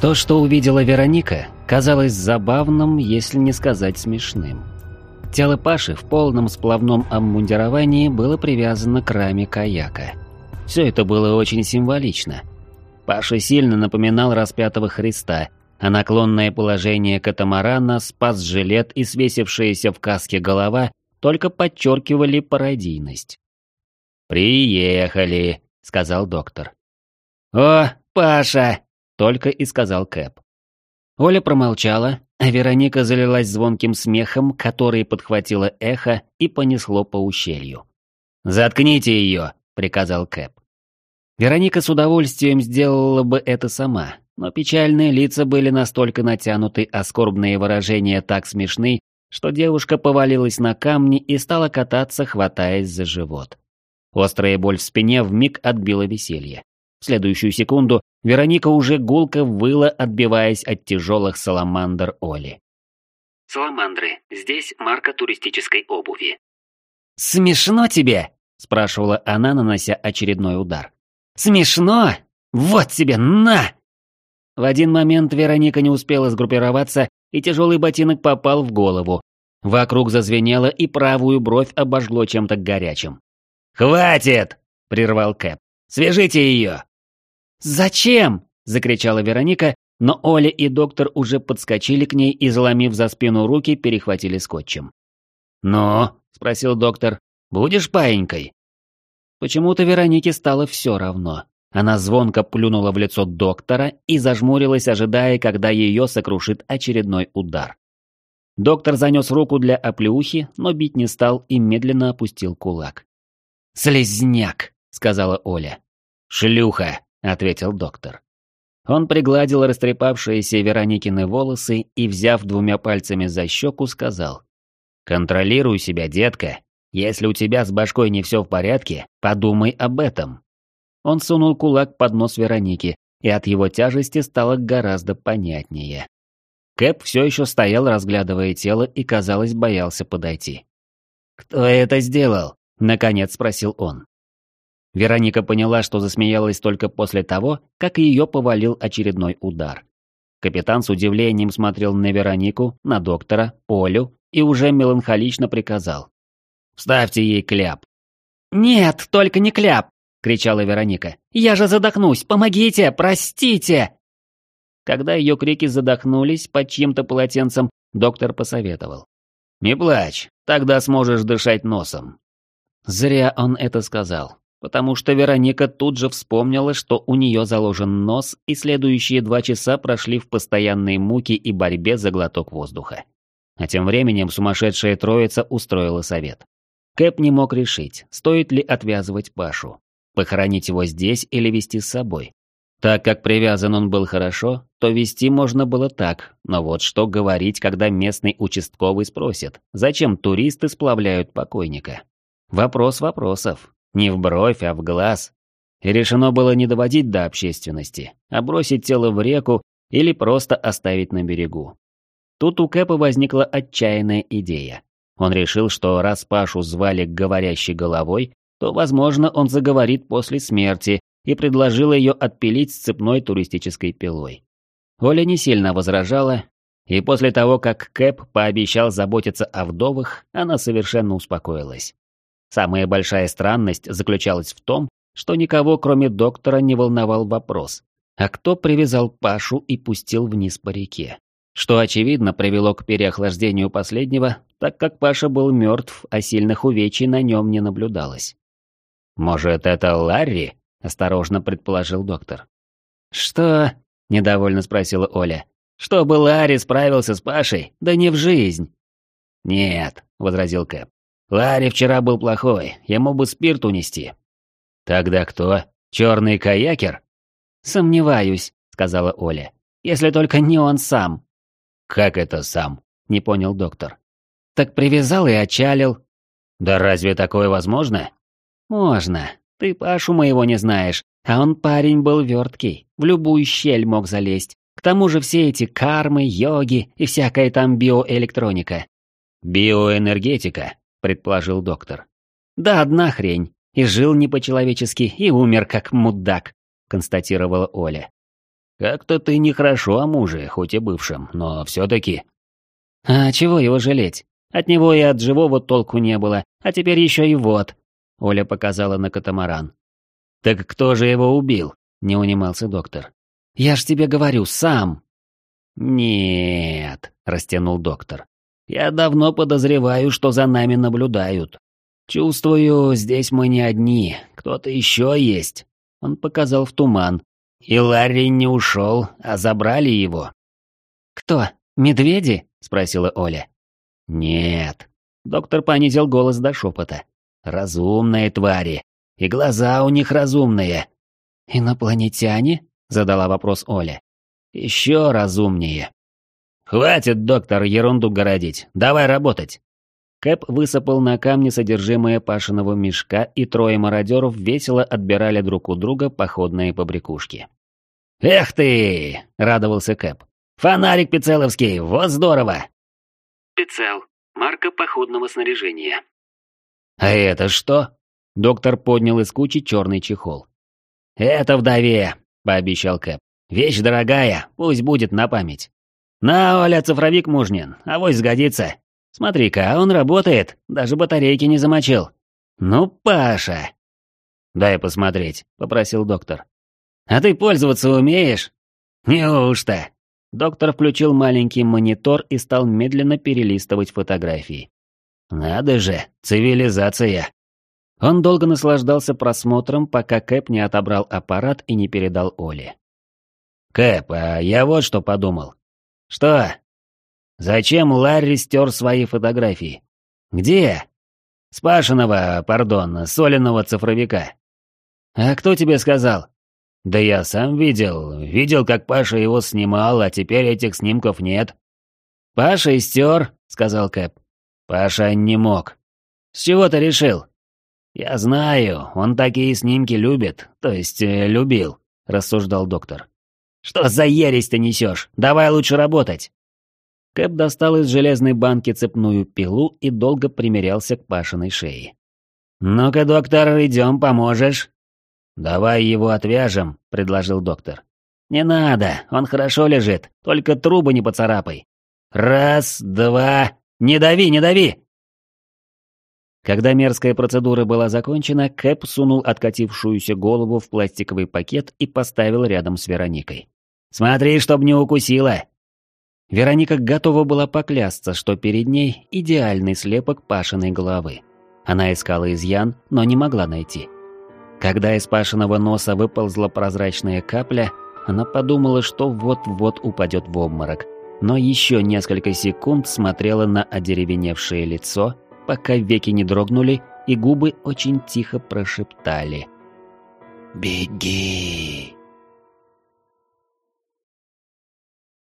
То, что увидела Вероника, казалось забавным, если не сказать смешным. Тело Паши в полном сплавном обмундировании было привязано к раме каяка. Все это было очень символично. Паша сильно напоминал распятого Христа, а наклонное положение катамарана, спас жилет и свесившаяся в каске голова только подчеркивали пародийность. «Приехали», — сказал доктор. «О, Паша!» Только и сказал Кэп. Оля промолчала, а Вероника залилась звонким смехом, который подхватило эхо и понесло по ущелью. «Заткните ее!» — приказал Кэп. Вероника с удовольствием сделала бы это сама, но печальные лица были настолько натянуты, а скорбные выражения так смешны, что девушка повалилась на камни и стала кататься, хватаясь за живот. Острая боль в спине вмиг отбила веселье. В следующую секунду Вероника уже гулко выла, отбиваясь от тяжелых саламандр Оли. Саламандры. Здесь марка туристической обуви. «Смешно тебе?» – спрашивала она, нанося очередной удар. «Смешно? Вот тебе, на!» В один момент Вероника не успела сгруппироваться, и тяжелый ботинок попал в голову. Вокруг зазвенело, и правую бровь обожгло чем-то горячим. «Хватит!» – прервал Кэп. «Свяжите ее!» «Зачем?» – закричала Вероника, но Оля и доктор уже подскочили к ней и, заломив за спину руки, перехватили скотчем. «Ну?» – спросил доктор. «Будешь паинькой?» Почему-то Веронике стало все равно. Она звонко плюнула в лицо доктора и зажмурилась, ожидая, когда ее сокрушит очередной удар. Доктор занес руку для оплеухи, но бить не стал и медленно опустил кулак. «Слезняк!» — сказала Оля. «Шлюха!» — ответил доктор. Он пригладил растрепавшиеся Вероникины волосы и, взяв двумя пальцами за щеку, сказал. «Контролируй себя, детка. Если у тебя с башкой не все в порядке, подумай об этом». Он сунул кулак под нос Вероники, и от его тяжести стало гораздо понятнее. Кэп все еще стоял, разглядывая тело, и, казалось, боялся подойти. «Кто это сделал?» — наконец спросил он. Вероника поняла, что засмеялась только после того, как ее повалил очередной удар. Капитан с удивлением смотрел на Веронику, на доктора, Олю и уже меланхолично приказал. «Вставьте ей кляп». «Нет, только не кляп!» — кричала Вероника. «Я же задохнусь! Помогите! Простите!» Когда ее крики задохнулись под чьим-то полотенцем, доктор посоветовал. «Не плачь, тогда сможешь дышать носом». Зря он это сказал, потому что Вероника тут же вспомнила, что у нее заложен нос, и следующие два часа прошли в постоянной муке и борьбе за глоток воздуха. А тем временем сумасшедшая троица устроила совет. Кэп не мог решить, стоит ли отвязывать Пашу. Похоронить его здесь или вести с собой? Так как привязан он был хорошо, то вести можно было так, но вот что говорить, когда местный участковый спросит, зачем туристы сплавляют покойника? Вопрос вопросов. Не в бровь, а в глаз. И решено было не доводить до общественности, а бросить тело в реку или просто оставить на берегу. Тут у Кэпа возникла отчаянная идея. Он решил, что раз Пашу звали говорящей головой, то, возможно, он заговорит после смерти и предложил ее отпилить с цепной туристической пилой. Оля не сильно возражала, и после того, как Кэп пообещал заботиться о вдовах, она совершенно успокоилась. Самая большая странность заключалась в том, что никого, кроме доктора, не волновал вопрос, а кто привязал Пашу и пустил вниз по реке. Что, очевидно, привело к переохлаждению последнего, так как Паша был мертв, а сильных увечий на нем не наблюдалось. «Может, это Ларри?» – осторожно предположил доктор. «Что?» – недовольно спросила Оля. «Чтобы Ларри справился с Пашей? Да не в жизнь!» «Нет», – возразил Кэп. «Ларри вчера был плохой, ему бы спирт унести». «Тогда кто? Черный каякер?» «Сомневаюсь», – сказала Оля. «Если только не он сам». «Как это сам?» – не понял доктор. «Так привязал и отчалил». «Да разве такое возможно?» «Можно. Ты Пашу моего не знаешь, а он парень был верткий, в любую щель мог залезть. К тому же все эти кармы, йоги и всякая там биоэлектроника». «Биоэнергетика», — предположил доктор. «Да одна хрень. И жил не по-человечески, и умер как мудак», — констатировала Оля. Как-то ты нехорошо о муже, хоть и бывшем, но все-таки...» «А чего его жалеть? От него и от живого толку не было, а теперь еще и вот...» Оля показала на катамаран. «Так кто же его убил?» — не унимался доктор. «Я ж тебе говорю, сам!» «Нет», — растянул доктор. «Я давно подозреваю, что за нами наблюдают. Чувствую, здесь мы не одни, кто-то еще есть». Он показал в туман. «И Ларри не ушел, а забрали его». «Кто? Медведи?» — спросила Оля. «Нет». Доктор понизил голос до шепота. «Разумные твари. И глаза у них разумные». «Инопланетяне?» — задала вопрос Оля. «Еще разумнее». «Хватит, доктор, ерунду городить. Давай работать». Кэп высыпал на камни содержимое пашиного мешка, и трое мародеров весело отбирали друг у друга походные побрякушки. «Эх ты!» — радовался Кэп. «Фонарик пицеловский, вот здорово!» Пицел. Марка походного снаряжения. «А это что?» Доктор поднял из кучи черный чехол. «Это вдове», — пообещал Кэп. «Вещь дорогая, пусть будет на память». «На, Оля, цифровик мужнин, авось сгодится. Смотри-ка, он работает, даже батарейки не замочил. Ну, Паша!» «Дай посмотреть», — попросил доктор. «А ты пользоваться умеешь?» «Неужто?» Доктор включил маленький монитор и стал медленно перелистывать фотографии. «Надо же, цивилизация!» Он долго наслаждался просмотром, пока Кэп не отобрал аппарат и не передал Оле. «Кэп, а я вот что подумал». «Что?» Зачем Ларри стер свои фотографии? Где? С Пашиного, пардон, соленого цифровика. А кто тебе сказал? Да я сам видел. Видел, как Паша его снимал, а теперь этих снимков нет. Паша и стер, сказал Кэп. Паша не мог. С чего ты решил? Я знаю, он такие снимки любит, то есть э, любил, рассуждал доктор. Что за ересь ты несешь? Давай лучше работать. Кэп достал из железной банки цепную пилу и долго примерялся к Пашиной шее. «Ну-ка, доктор, идем, поможешь?» «Давай его отвяжем», — предложил доктор. «Не надо, он хорошо лежит, только трубы не поцарапай. Раз, два, не дави, не дави!» Когда мерзкая процедура была закончена, Кэп сунул откатившуюся голову в пластиковый пакет и поставил рядом с Вероникой. «Смотри, чтоб не укусила!» Вероника готова была поклясться, что перед ней идеальный слепок Пашиной головы. Она искала изъян, но не могла найти. Когда из Пашиного носа выползла прозрачная капля, она подумала, что вот-вот упадет в обморок, но еще несколько секунд смотрела на одеревеневшее лицо, пока веки не дрогнули и губы очень тихо прошептали «Беги!».